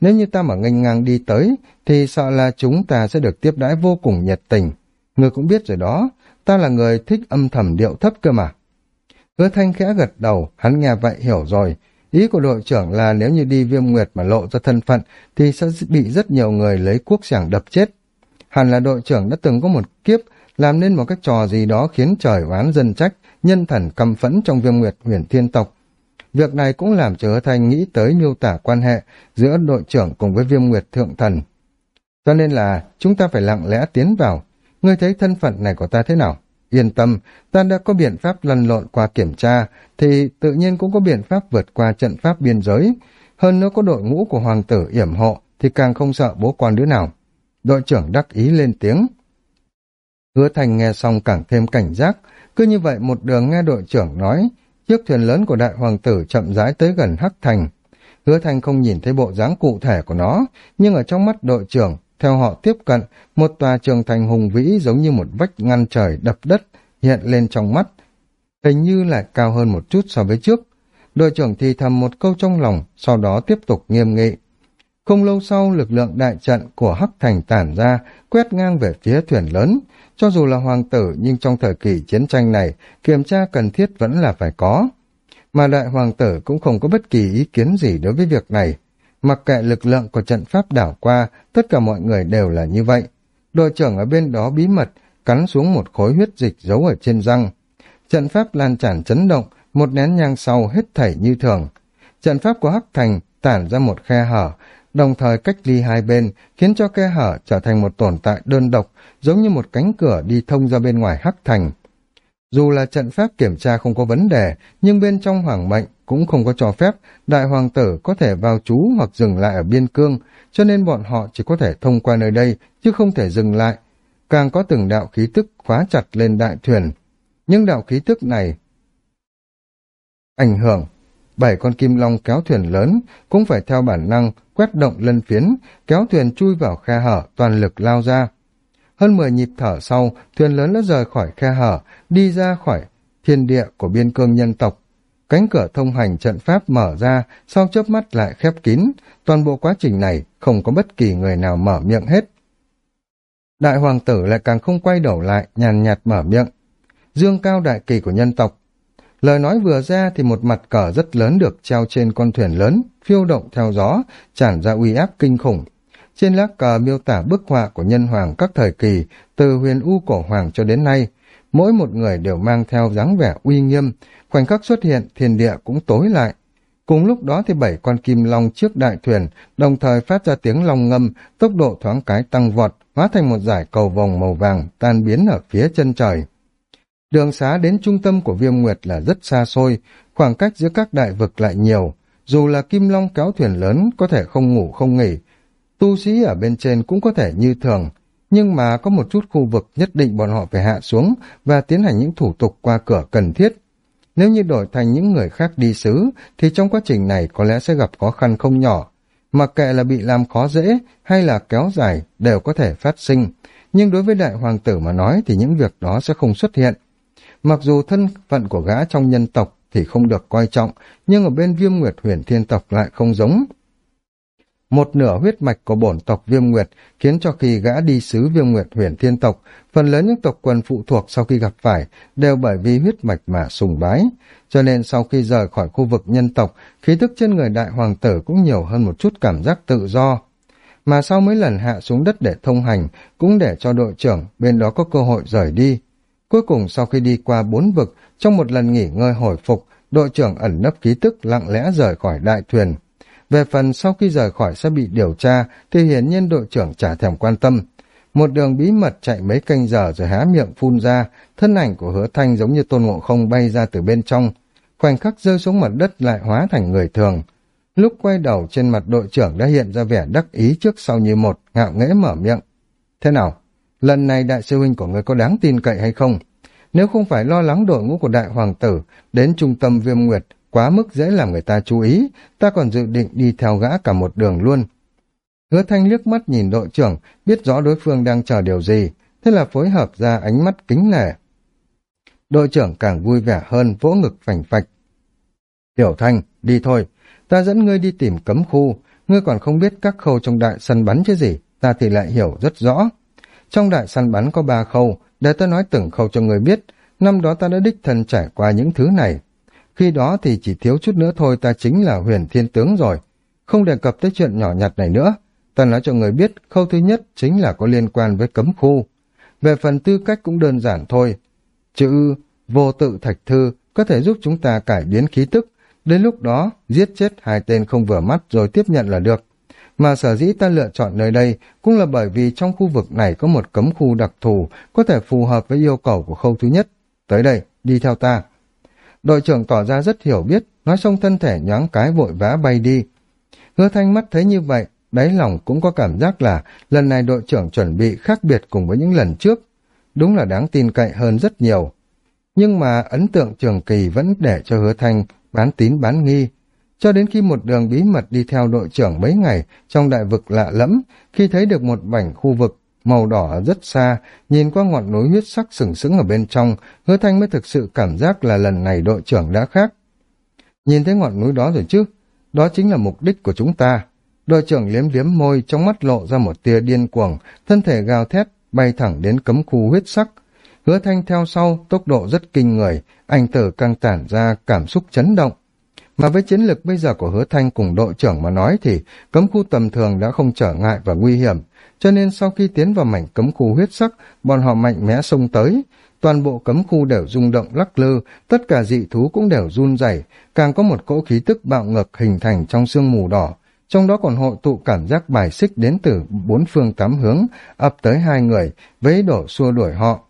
Nếu như ta mà nghênh ngang đi tới, thì sợ là chúng ta sẽ được tiếp đãi vô cùng nhiệt tình. Ngươi cũng biết rồi đó, ta là người thích âm thầm điệu thấp cơ mà. Hứa thanh khẽ gật đầu, hắn nghe vậy hiểu rồi. Ý của đội trưởng là nếu như đi viêm nguyệt mà lộ ra thân phận, thì sẽ bị rất nhiều người lấy cuốc sảng đập chết. Hẳn là đội trưởng đã từng có một kiếp làm nên một cái trò gì đó khiến trời oán dân trách, nhân thần căm phẫn trong viêm nguyệt huyền thiên tộc. Việc này cũng làm cho hứa thanh nghĩ tới miêu tả quan hệ giữa đội trưởng cùng với viêm nguyệt thượng thần. Cho nên là chúng ta phải lặng lẽ tiến vào. Ngươi thấy thân phận này của ta thế nào? Yên tâm, ta đã có biện pháp lăn lộn qua kiểm tra, thì tự nhiên cũng có biện pháp vượt qua trận pháp biên giới. Hơn nữa có đội ngũ của hoàng tử yểm hộ, thì càng không sợ bố con đứa nào. Đội trưởng đắc ý lên tiếng. Hứa thành nghe xong càng thêm cảnh giác, cứ như vậy một đường nghe đội trưởng nói, chiếc thuyền lớn của đại hoàng tử chậm rãi tới gần Hắc Thành. Hứa Thành không nhìn thấy bộ dáng cụ thể của nó, nhưng ở trong mắt đội trưởng, theo họ tiếp cận, một tòa trường thành hùng vĩ giống như một vách ngăn trời đập đất hiện lên trong mắt. Hình như lại cao hơn một chút so với trước. Đội trưởng thì thầm một câu trong lòng, sau đó tiếp tục nghiêm nghị. Không lâu sau, lực lượng đại trận của Hắc Thành tản ra, quét ngang về phía thuyền lớn, cho dù là hoàng tử nhưng trong thời kỳ chiến tranh này, kiểm tra cần thiết vẫn là phải có. Mà đại hoàng tử cũng không có bất kỳ ý kiến gì đối với việc này. Mặc kệ lực lượng của trận pháp đảo qua, tất cả mọi người đều là như vậy. Đội trưởng ở bên đó bí mật, cắn xuống một khối huyết dịch giấu ở trên răng. Trận pháp lan tràn chấn động, một nén nhang sau hết thảy như thường. Trận pháp của Hắc Thành tản ra một khe hở, đồng thời cách ly hai bên, khiến cho khe hở trở thành một tồn tại đơn độc, giống như một cánh cửa đi thông ra bên ngoài hắc thành. Dù là trận pháp kiểm tra không có vấn đề, nhưng bên trong hoàng mệnh cũng không có cho phép đại hoàng tử có thể vào trú hoặc dừng lại ở biên cương, cho nên bọn họ chỉ có thể thông qua nơi đây, chứ không thể dừng lại. Càng có từng đạo khí tức khóa chặt lên đại thuyền. Nhưng đạo khí tức này ảnh hưởng bảy con kim long kéo thuyền lớn cũng phải theo bản năng quét động lân phiến kéo thuyền chui vào khe hở toàn lực lao ra hơn mười nhịp thở sau thuyền lớn đã rời khỏi khe hở đi ra khỏi thiên địa của biên cương nhân tộc. Cánh cửa thông hành trận pháp mở ra sau chớp mắt lại khép kín. Toàn bộ quá trình này không có bất kỳ người nào mở miệng hết. Đại hoàng tử lại càng không quay đầu lại nhàn nhạt mở miệng. Dương cao đại kỳ của nhân tộc. Lời nói vừa ra thì một mặt cờ rất lớn được treo trên con thuyền lớn, phiêu động theo gió, tràn ra uy áp kinh khủng. Trên lá cờ miêu tả bức họa của nhân hoàng các thời kỳ, từ huyền u cổ hoàng cho đến nay. Mỗi một người đều mang theo dáng vẻ uy nghiêm, khoảnh khắc xuất hiện thiên địa cũng tối lại. Cùng lúc đó thì bảy con kim long trước đại thuyền, đồng thời phát ra tiếng long ngâm, tốc độ thoáng cái tăng vọt, hóa thành một giải cầu vòng màu vàng tan biến ở phía chân trời. Đường xá đến trung tâm của viêm nguyệt là rất xa xôi, khoảng cách giữa các đại vực lại nhiều. Dù là kim long kéo thuyền lớn có thể không ngủ không nghỉ, tu sĩ ở bên trên cũng có thể như thường, nhưng mà có một chút khu vực nhất định bọn họ phải hạ xuống và tiến hành những thủ tục qua cửa cần thiết. Nếu như đổi thành những người khác đi xứ, thì trong quá trình này có lẽ sẽ gặp khó khăn không nhỏ. Mặc kệ là bị làm khó dễ hay là kéo dài đều có thể phát sinh. Nhưng đối với đại hoàng tử mà nói thì những việc đó sẽ không xuất hiện. Mặc dù thân phận của gã trong nhân tộc thì không được coi trọng, nhưng ở bên viêm nguyệt huyền thiên tộc lại không giống. Một nửa huyết mạch của bổn tộc viêm nguyệt khiến cho khi gã đi sứ viêm nguyệt huyền thiên tộc, phần lớn những tộc quần phụ thuộc sau khi gặp phải đều bởi vì huyết mạch mà sùng bái. Cho nên sau khi rời khỏi khu vực nhân tộc, khí thức trên người đại hoàng tử cũng nhiều hơn một chút cảm giác tự do. Mà sau mấy lần hạ xuống đất để thông hành, cũng để cho đội trưởng bên đó có cơ hội rời đi. Cuối cùng sau khi đi qua bốn vực, trong một lần nghỉ ngơi hồi phục, đội trưởng ẩn nấp khí tức lặng lẽ rời khỏi đại thuyền. Về phần sau khi rời khỏi sẽ bị điều tra, thì hiển nhiên đội trưởng chả thèm quan tâm. Một đường bí mật chạy mấy canh giờ rồi há miệng phun ra, thân ảnh của hứa thanh giống như tôn ngộ không bay ra từ bên trong. Khoảnh khắc rơi xuống mặt đất lại hóa thành người thường. Lúc quay đầu trên mặt đội trưởng đã hiện ra vẻ đắc ý trước sau như một, ngạo nghễ mở miệng. Thế nào? lần này đại sư huynh của người có đáng tin cậy hay không? Nếu không phải lo lắng đội ngũ của đại hoàng tử đến trung tâm viêm nguyệt quá mức dễ làm người ta chú ý, ta còn dự định đi theo gã cả một đường luôn. Hứa thanh liếc mắt nhìn đội trưởng, biết rõ đối phương đang chờ điều gì, thế là phối hợp ra ánh mắt kính nể. Đội trưởng càng vui vẻ hơn, vỗ ngực phành phạch. Tiểu thanh, đi thôi, ta dẫn ngươi đi tìm cấm khu, ngươi còn không biết các khâu trong đại sân bắn chứ gì, ta thì lại hiểu rất rõ. Trong đại săn bắn có ba khâu, để ta nói từng khâu cho người biết, năm đó ta đã đích thân trải qua những thứ này. Khi đó thì chỉ thiếu chút nữa thôi ta chính là huyền thiên tướng rồi. Không đề cập tới chuyện nhỏ nhặt này nữa. Ta nói cho người biết, khâu thứ nhất chính là có liên quan với cấm khu. Về phần tư cách cũng đơn giản thôi. Chữ vô tự thạch thư có thể giúp chúng ta cải biến khí tức. Đến lúc đó, giết chết hai tên không vừa mắt rồi tiếp nhận là được. Mà sở dĩ ta lựa chọn nơi đây cũng là bởi vì trong khu vực này có một cấm khu đặc thù có thể phù hợp với yêu cầu của khâu thứ nhất. Tới đây, đi theo ta. Đội trưởng tỏ ra rất hiểu biết, nói xong thân thể nhoáng cái vội vã bay đi. Hứa thanh mắt thấy như vậy, đáy lòng cũng có cảm giác là lần này đội trưởng chuẩn bị khác biệt cùng với những lần trước. Đúng là đáng tin cậy hơn rất nhiều. Nhưng mà ấn tượng trường kỳ vẫn để cho hứa thanh bán tín bán nghi, cho đến khi một đường bí mật đi theo đội trưởng mấy ngày trong đại vực lạ lẫm, khi thấy được một mảnh khu vực màu đỏ rất xa, nhìn qua ngọn núi huyết sắc sừng sững ở bên trong, hứa thanh mới thực sự cảm giác là lần này đội trưởng đã khác. Nhìn thấy ngọn núi đó rồi chứ, đó chính là mục đích của chúng ta. Đội trưởng liếm liếm môi, trong mắt lộ ra một tia điên cuồng, thân thể gào thét, bay thẳng đến cấm khu huyết sắc. Hứa thanh theo sau, tốc độ rất kinh người, anh tử căng tản ra cảm xúc chấn động. Mà với chiến lược bây giờ của hứa thanh cùng đội trưởng mà nói thì cấm khu tầm thường đã không trở ngại và nguy hiểm, cho nên sau khi tiến vào mảnh cấm khu huyết sắc, bọn họ mạnh mẽ xông tới. Toàn bộ cấm khu đều rung động lắc lư, tất cả dị thú cũng đều run rẩy, càng có một cỗ khí tức bạo ngược hình thành trong sương mù đỏ, trong đó còn hội tụ cảm giác bài xích đến từ bốn phương tám hướng, ập tới hai người, vấy đổ xua đuổi họ.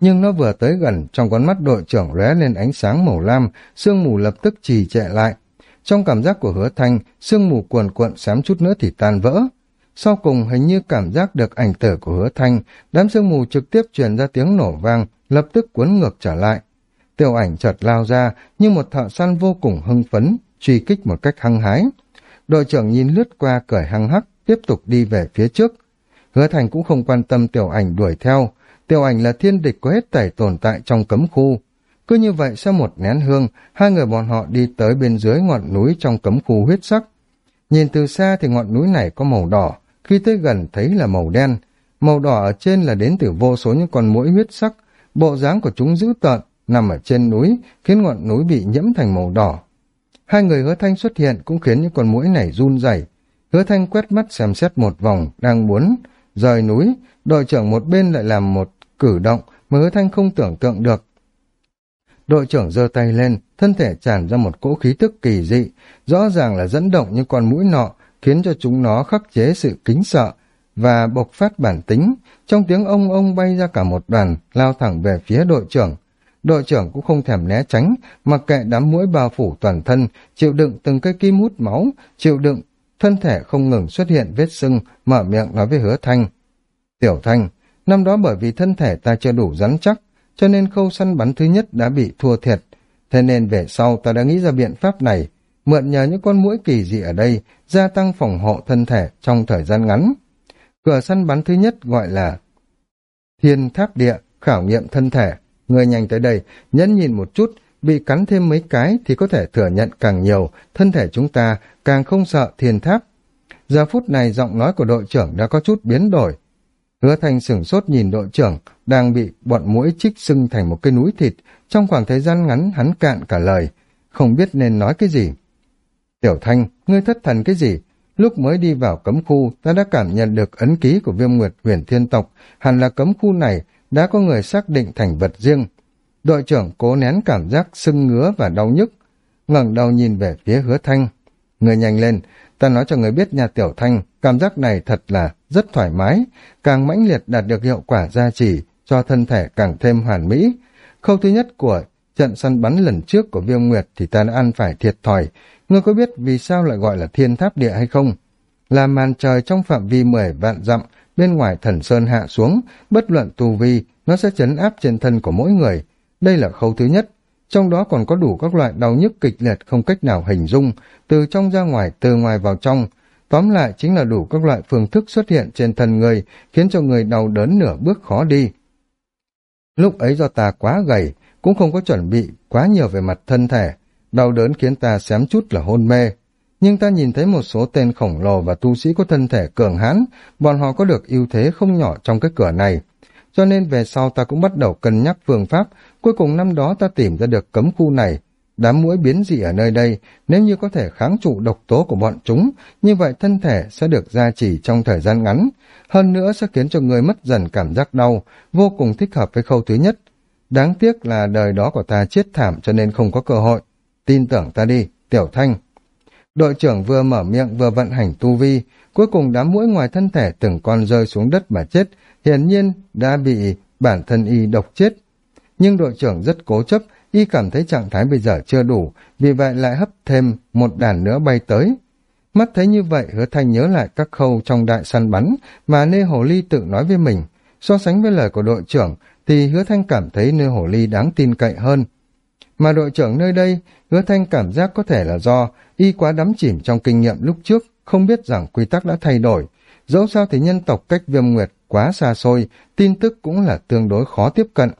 Nhưng nó vừa tới gần, trong con mắt đội trưởng lóe lên ánh sáng màu lam, sương mù lập tức trì trệ lại. Trong cảm giác của hứa thanh, sương mù cuồn cuộn xám chút nữa thì tan vỡ sau cùng hình như cảm giác được ảnh tử của hứa thanh, đám sương mù trực tiếp truyền ra tiếng nổ vang, lập tức cuốn ngược trở lại. Tiểu ảnh chợt lao ra, như một thợ săn vô cùng hưng phấn, truy kích một cách hăng hái. Đội trưởng nhìn lướt qua cởi hăng hắc, tiếp tục đi về phía trước. Hứa Thành cũng không quan tâm tiểu ảnh đuổi theo. Tiểu ảnh là thiên địch có hết tẩy tồn tại trong cấm khu. Cứ như vậy sau một nén hương, hai người bọn họ đi tới bên dưới ngọn núi trong cấm khu huyết sắc. Nhìn từ xa thì ngọn núi này có màu đỏ, khi tới gần thấy là màu đen. Màu đỏ ở trên là đến từ vô số những con mũi huyết sắc, bộ dáng của chúng dữ tợn, nằm ở trên núi, khiến ngọn núi bị nhiễm thành màu đỏ. Hai người hứa thanh xuất hiện cũng khiến những con mũi này run rẩy. Hứa thanh quét mắt xem xét một vòng, đang muốn rời núi, đội trưởng một bên lại làm một cử động mà hứa thanh không tưởng tượng được. Đội trưởng giơ tay lên, thân thể tràn ra một cỗ khí tức kỳ dị, rõ ràng là dẫn động những con mũi nọ, khiến cho chúng nó khắc chế sự kính sợ và bộc phát bản tính. Trong tiếng ông ông bay ra cả một đoàn, lao thẳng về phía đội trưởng. Đội trưởng cũng không thèm né tránh, mặc kệ đám mũi bao phủ toàn thân, chịu đựng từng cây kim hút máu, chịu đựng thân thể không ngừng xuất hiện vết sưng, mở miệng nói với hứa thanh. Tiểu thanh, năm đó bởi vì thân thể ta chưa đủ rắn chắc, cho nên khâu săn bắn thứ nhất đã bị thua thiệt. Thế nên về sau ta đã nghĩ ra biện pháp này, mượn nhờ những con mũi kỳ dị ở đây, gia tăng phòng hộ thân thể trong thời gian ngắn. Cửa săn bắn thứ nhất gọi là thiên tháp địa, khảo nghiệm thân thể. Người nhanh tới đây, nhẫn nhìn một chút, bị cắn thêm mấy cái thì có thể thừa nhận càng nhiều, thân thể chúng ta càng không sợ thiên tháp. Giờ phút này giọng nói của đội trưởng đã có chút biến đổi. Hứa thành sửng sốt nhìn đội trưởng, đang bị bọn mũi chích sưng thành một cái núi thịt, trong khoảng thời gian ngắn hắn cạn cả lời, không biết nên nói cái gì. Tiểu Thanh, ngươi thất thần cái gì? Lúc mới đi vào cấm khu, ta đã cảm nhận được ấn ký của viêm nguyệt huyền thiên tộc, hẳn là cấm khu này đã có người xác định thành vật riêng. Đội trưởng cố nén cảm giác sưng ngứa và đau nhức, ngẩng đầu nhìn về phía hứa thanh. Người nhanh lên, ta nói cho người biết nhà tiểu thanh, cảm giác này thật là rất thoải mái, càng mãnh liệt đạt được hiệu quả gia trì, cho thân thể càng thêm hoàn mỹ. Khâu thứ nhất của trận săn bắn lần trước của viêm nguyệt thì ta đã ăn phải thiệt thòi. Ngươi có biết vì sao lại gọi là thiên tháp địa hay không? Là màn trời trong phạm vi mười vạn dặm, bên ngoài thần sơn hạ xuống, bất luận tu vi, nó sẽ chấn áp trên thân của mỗi người. Đây là khâu thứ nhất. Trong đó còn có đủ các loại đau nhức kịch liệt không cách nào hình dung, từ trong ra ngoài, từ ngoài vào trong. Tóm lại chính là đủ các loại phương thức xuất hiện trên thân người, khiến cho người đau đớn nửa bước khó đi. Lúc ấy do ta quá gầy, cũng không có chuẩn bị quá nhiều về mặt thân thể, đau đớn khiến ta xém chút là hôn mê. Nhưng ta nhìn thấy một số tên khổng lồ và tu sĩ có thân thể cường hãn, bọn họ có được ưu thế không nhỏ trong cái cửa này. Cho nên về sau ta cũng bắt đầu cân nhắc phương pháp, cuối cùng năm đó ta tìm ra được cấm khu này. Đám mũi biến dị ở nơi đây, nếu như có thể kháng trụ độc tố của bọn chúng, như vậy thân thể sẽ được gia trì trong thời gian ngắn. Hơn nữa sẽ khiến cho người mất dần cảm giác đau, vô cùng thích hợp với khâu thứ nhất. Đáng tiếc là đời đó của ta chết thảm cho nên không có cơ hội. Tin tưởng ta đi, Tiểu Thanh. Đội trưởng vừa mở miệng vừa vận hành tu vi, cuối cùng đám mũi ngoài thân thể từng con rơi xuống đất mà chết, hiển nhiên đã bị bản thân y độc chết. Nhưng đội trưởng rất cố chấp, y cảm thấy trạng thái bây giờ chưa đủ, vì vậy lại hấp thêm một đàn nữa bay tới. Mắt thấy như vậy, hứa thanh nhớ lại các khâu trong đại săn bắn mà Nê Hồ Ly tự nói với mình. So sánh với lời của đội trưởng, thì hứa thanh cảm thấy Nê Hồ Ly đáng tin cậy hơn. Mà đội trưởng nơi đây, hứa thanh cảm giác có thể là do y quá đắm chìm trong kinh nghiệm lúc trước, không biết rằng quy tắc đã thay đổi. Dẫu sao thì nhân tộc cách viêm nguyệt quá xa xôi, tin tức cũng là tương đối khó tiếp cận.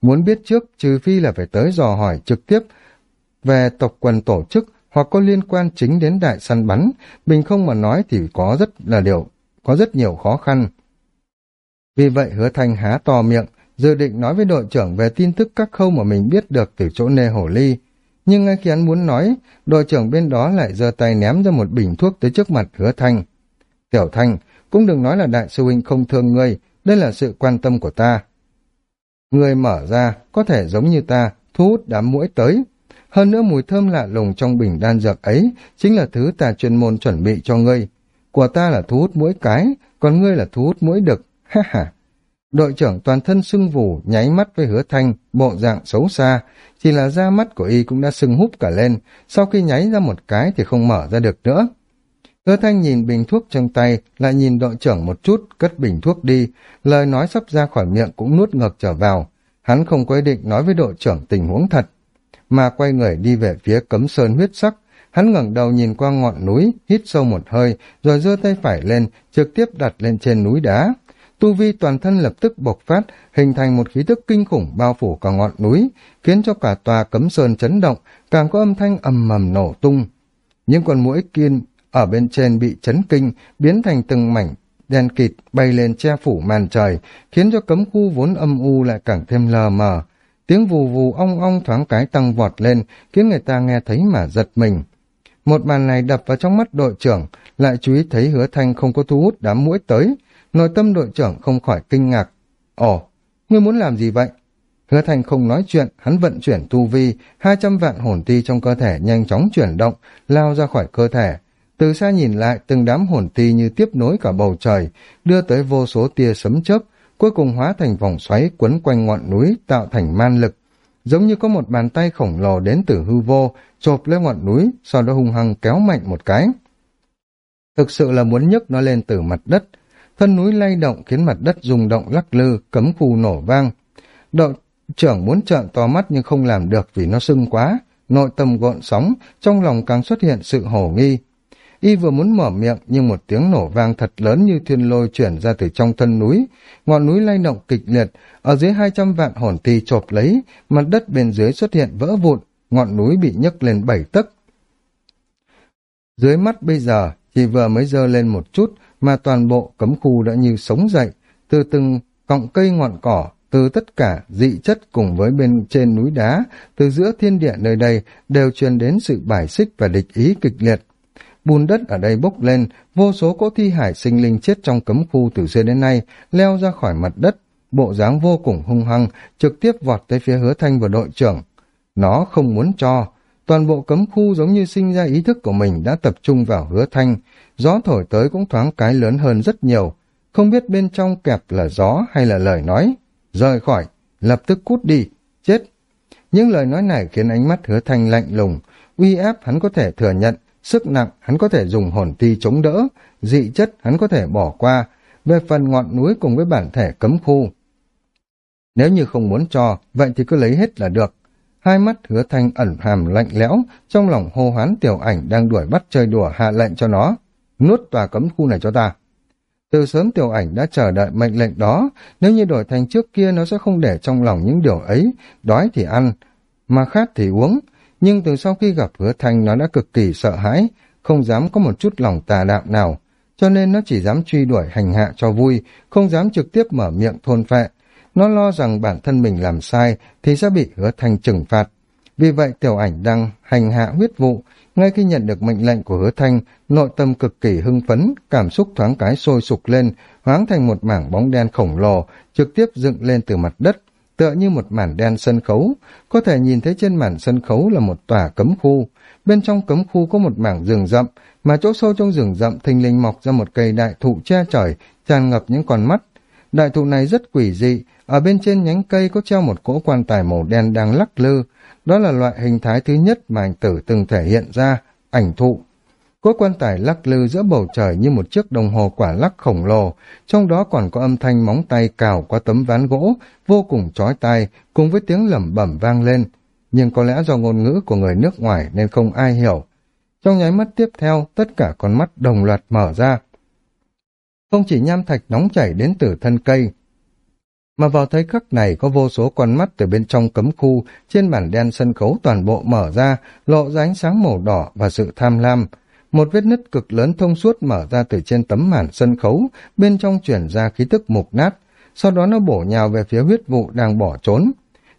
Muốn biết trước, trừ phi là phải tới dò hỏi trực tiếp về tộc quần tổ chức hoặc có liên quan chính đến đại săn bắn, bình không mà nói thì có rất là điều, có rất nhiều khó khăn. Vì vậy hứa thanh há to miệng, dự định nói với đội trưởng về tin tức các khâu mà mình biết được từ chỗ nê hổ ly. Nhưng ngay khi hắn muốn nói, đội trưởng bên đó lại giơ tay ném ra một bình thuốc tới trước mặt hứa thanh. Tiểu thanh, cũng đừng nói là đại sư huynh không thương ngươi, đây là sự quan tâm của ta. Người mở ra, có thể giống như ta, thu hút đám mũi tới. Hơn nữa mùi thơm lạ lùng trong bình đan dược ấy, chính là thứ ta chuyên môn chuẩn bị cho ngươi. Của ta là thu hút mũi cái, còn ngươi là thu hút mũi đực, (laughs) ha ha. Đội trưởng toàn thân sưng vù, nháy mắt với hứa thanh, bộ dạng xấu xa, chỉ là da mắt của y cũng đã sưng húp cả lên, sau khi nháy ra một cái thì không mở ra được nữa. Hứa thanh nhìn bình thuốc trong tay, lại nhìn đội trưởng một chút, cất bình thuốc đi, lời nói sắp ra khỏi miệng cũng nuốt ngược trở vào. Hắn không có ý định nói với đội trưởng tình huống thật, mà quay người đi về phía cấm sơn huyết sắc. Hắn ngẩng đầu nhìn qua ngọn núi, hít sâu một hơi, rồi giơ tay phải lên, trực tiếp đặt lên trên núi đá. Tu vi toàn thân lập tức bộc phát, hình thành một khí tức kinh khủng bao phủ cả ngọn núi, khiến cho cả tòa cấm sơn chấn động, càng có âm thanh ầm mầm nổ tung. Những con mũi kiên ở bên trên bị chấn kinh, biến thành từng mảnh đen kịt bay lên che phủ màn trời, khiến cho cấm khu vốn âm u lại càng thêm lờ mờ. Tiếng vù vù ong ong thoáng cái tăng vọt lên, khiến người ta nghe thấy mà giật mình. Một màn này đập vào trong mắt đội trưởng, lại chú ý thấy hứa thanh không có thu hút đám mũi tới. Nội tâm đội trưởng không khỏi kinh ngạc. Ồ, ngươi muốn làm gì vậy? Hứa Thành không nói chuyện, hắn vận chuyển tu vi, 200 vạn hồn ti trong cơ thể nhanh chóng chuyển động, lao ra khỏi cơ thể. Từ xa nhìn lại, từng đám hồn ti như tiếp nối cả bầu trời, đưa tới vô số tia sấm chớp, cuối cùng hóa thành vòng xoáy quấn quanh ngọn núi tạo thành man lực. Giống như có một bàn tay khổng lồ đến từ hư vô, chộp lên ngọn núi, sau đó hung hăng kéo mạnh một cái. Thực sự là muốn nhấc nó lên từ mặt đất. Thân núi lay động khiến mặt đất rung động lắc lư, cấm khu nổ vang. Đội trưởng muốn trợn to mắt nhưng không làm được vì nó sưng quá. Nội tâm gọn sóng, trong lòng càng xuất hiện sự hổ nghi. Y vừa muốn mở miệng nhưng một tiếng nổ vang thật lớn như thiên lôi chuyển ra từ trong thân núi. Ngọn núi lay động kịch liệt, ở dưới 200 vạn hồn tì chộp lấy, mặt đất bên dưới xuất hiện vỡ vụn, ngọn núi bị nhấc lên bảy tấc. Dưới mắt bây giờ, chỉ vừa mới dơ lên một chút, mà toàn bộ cấm khu đã như sống dậy, từ từng cọng cây ngọn cỏ, từ tất cả dị chất cùng với bên trên núi đá, từ giữa thiên địa nơi đây đều truyền đến sự bài xích và địch ý kịch liệt. Bùn đất ở đây bốc lên, vô số cỗ thi hải sinh linh chết trong cấm khu từ xưa đến nay, leo ra khỏi mặt đất, bộ dáng vô cùng hung hăng, trực tiếp vọt tới phía hứa thanh và đội trưởng. Nó không muốn cho, toàn bộ cấm khu giống như sinh ra ý thức của mình đã tập trung vào hứa thanh, gió thổi tới cũng thoáng cái lớn hơn rất nhiều, không biết bên trong kẹp là gió hay là lời nói. Rời khỏi, lập tức cút đi, chết. Những lời nói này khiến ánh mắt hứa thanh lạnh lùng, uy áp hắn có thể thừa nhận, Sức nặng hắn có thể dùng hồn ti chống đỡ, dị chất hắn có thể bỏ qua, về phần ngọn núi cùng với bản thể cấm khu. Nếu như không muốn cho, vậy thì cứ lấy hết là được. Hai mắt hứa thanh ẩn hàm lạnh lẽo, trong lòng hô hoán tiểu ảnh đang đuổi bắt chơi đùa hạ lệnh cho nó. Nuốt tòa cấm khu này cho ta. Từ sớm tiểu ảnh đã chờ đợi mệnh lệnh đó, nếu như đổi thành trước kia nó sẽ không để trong lòng những điều ấy, đói thì ăn, mà khát thì uống, nhưng từ sau khi gặp hứa thanh nó đã cực kỳ sợ hãi, không dám có một chút lòng tà đạo nào, cho nên nó chỉ dám truy đuổi hành hạ cho vui, không dám trực tiếp mở miệng thôn phệ. Nó lo rằng bản thân mình làm sai thì sẽ bị hứa thanh trừng phạt. Vì vậy tiểu ảnh đang hành hạ huyết vụ, ngay khi nhận được mệnh lệnh của hứa thanh, nội tâm cực kỳ hưng phấn, cảm xúc thoáng cái sôi sục lên, hoáng thành một mảng bóng đen khổng lồ, trực tiếp dựng lên từ mặt đất, tựa như một mảng đen sân khấu, có thể nhìn thấy trên mảng sân khấu là một tòa cấm khu, bên trong cấm khu có một mảng rừng rậm, mà chỗ sâu trong rừng rậm thình lình mọc ra một cây đại thụ che trời, tràn ngập những con mắt. Đại thụ này rất quỷ dị, ở bên trên nhánh cây có treo một cỗ quan tài màu đen đang lắc lư, đó là loại hình thái thứ nhất mà ảnh tử từng thể hiện ra, ảnh thụ. Cỗ quan tài lắc lư giữa bầu trời như một chiếc đồng hồ quả lắc khổng lồ, trong đó còn có âm thanh móng tay cào qua tấm ván gỗ, vô cùng chói tai, cùng với tiếng lẩm bẩm vang lên. Nhưng có lẽ do ngôn ngữ của người nước ngoài nên không ai hiểu. Trong nháy mắt tiếp theo, tất cả con mắt đồng loạt mở ra. Không chỉ nham thạch nóng chảy đến từ thân cây, mà vào thấy khắc này có vô số con mắt từ bên trong cấm khu, trên bản đen sân khấu toàn bộ mở ra, lộ ra ánh sáng màu đỏ và sự tham lam, một vết nứt cực lớn thông suốt mở ra từ trên tấm màn sân khấu, bên trong chuyển ra khí tức mục nát, sau đó nó bổ nhào về phía huyết vụ đang bỏ trốn.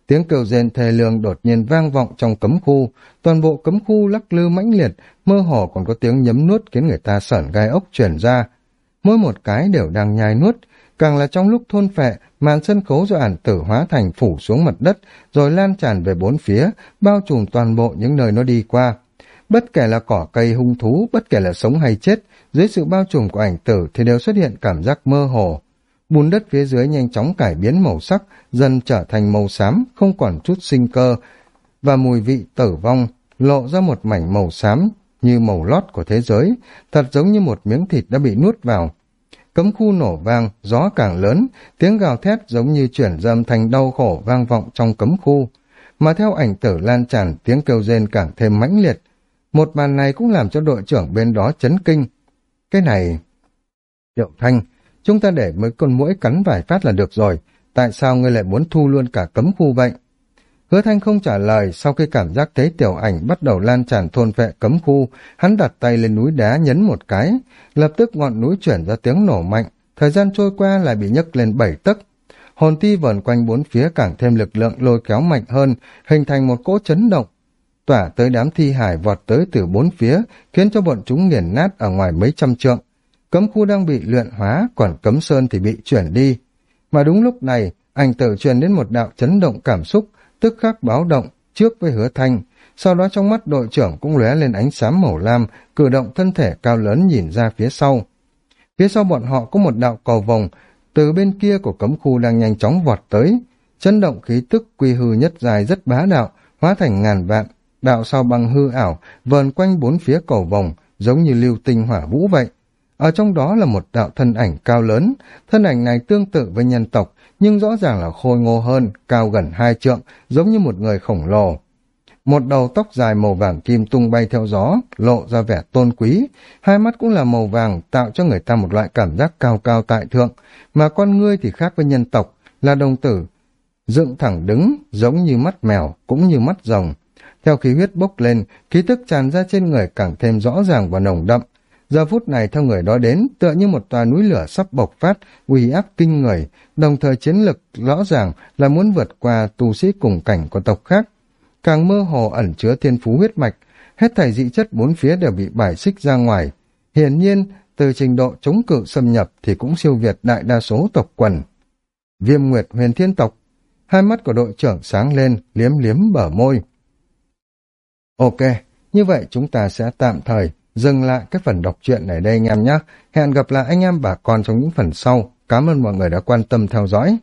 Tiếng kêu rên thề lương đột nhiên vang vọng trong cấm khu, toàn bộ cấm khu lắc lư mãnh liệt, mơ hồ còn có tiếng nhấm nuốt khiến người ta sởn gai ốc chuyển ra. Mỗi một cái đều đang nhai nuốt, càng là trong lúc thôn phệ, màn sân khấu do ản tử hóa thành phủ xuống mặt đất, rồi lan tràn về bốn phía, bao trùm toàn bộ những nơi nó đi qua. Bất kể là cỏ cây hung thú, bất kể là sống hay chết, dưới sự bao trùm của ảnh tử thì đều xuất hiện cảm giác mơ hồ. Bùn đất phía dưới nhanh chóng cải biến màu sắc, dần trở thành màu xám, không còn chút sinh cơ, và mùi vị tử vong, lộ ra một mảnh màu xám, như màu lót của thế giới, thật giống như một miếng thịt đã bị nuốt vào. Cấm khu nổ vang, gió càng lớn, tiếng gào thét giống như chuyển dâm thành đau khổ vang vọng trong cấm khu. Mà theo ảnh tử lan tràn, tiếng kêu rên càng thêm mãnh liệt. Một màn này cũng làm cho đội trưởng bên đó chấn kinh. Cái này... Triệu Thanh, chúng ta để mấy con mũi cắn vài phát là được rồi. Tại sao ngươi lại muốn thu luôn cả cấm khu vậy? Hứa Thanh không trả lời, sau khi cảm giác thấy tiểu ảnh bắt đầu lan tràn thôn vệ cấm khu, hắn đặt tay lên núi đá nhấn một cái, lập tức ngọn núi chuyển ra tiếng nổ mạnh, thời gian trôi qua lại bị nhấc lên bảy tấc. Hồn ti vần quanh bốn phía càng thêm lực lượng lôi kéo mạnh hơn, hình thành một cỗ chấn động. Tỏa tới đám thi hải vọt tới từ bốn phía, khiến cho bọn chúng nghiền nát ở ngoài mấy trăm trượng. Cấm khu đang bị luyện hóa, còn cấm sơn thì bị chuyển đi. Mà đúng lúc này, ảnh tử truyền đến một đạo chấn động cảm xúc, tức khắc báo động trước với hứa thanh. Sau đó trong mắt đội trưởng cũng lóe lên ánh xám màu lam, cử động thân thể cao lớn nhìn ra phía sau. Phía sau bọn họ có một đạo cầu vòng từ bên kia của cấm khu đang nhanh chóng vọt tới, chấn động khí tức quy hư nhất dài rất bá đạo, hóa thành ngàn vạn, đạo sau băng hư ảo, vờn quanh bốn phía cầu vòng giống như lưu tinh hỏa vũ vậy. Ở trong đó là một đạo thân ảnh cao lớn, thân ảnh này tương tự với nhân tộc nhưng rõ ràng là khôi ngô hơn, cao gần hai trượng, giống như một người khổng lồ. Một đầu tóc dài màu vàng kim tung bay theo gió, lộ ra vẻ tôn quý, hai mắt cũng là màu vàng tạo cho người ta một loại cảm giác cao cao tại thượng, mà con ngươi thì khác với nhân tộc, là đồng tử, dựng thẳng đứng, giống như mắt mèo, cũng như mắt rồng. Theo khí huyết bốc lên, khí tức tràn ra trên người càng thêm rõ ràng và nồng đậm, Giờ phút này theo người đó đến, tựa như một tòa núi lửa sắp bộc phát, uy áp kinh người, đồng thời chiến lực rõ ràng là muốn vượt qua tu sĩ cùng cảnh của tộc khác. Càng mơ hồ ẩn chứa thiên phú huyết mạch, hết thảy dị chất bốn phía đều bị bài xích ra ngoài. Hiển nhiên, từ trình độ chống cự xâm nhập thì cũng siêu việt đại đa số tộc quần. Viêm Nguyệt huyền thiên tộc, hai mắt của đội trưởng sáng lên, liếm liếm bở môi. Ok, như vậy chúng ta sẽ tạm thời dừng lại cái phần đọc truyện này đây anh em nhé. Hẹn gặp lại anh em bà con trong những phần sau. Cảm ơn mọi người đã quan tâm theo dõi.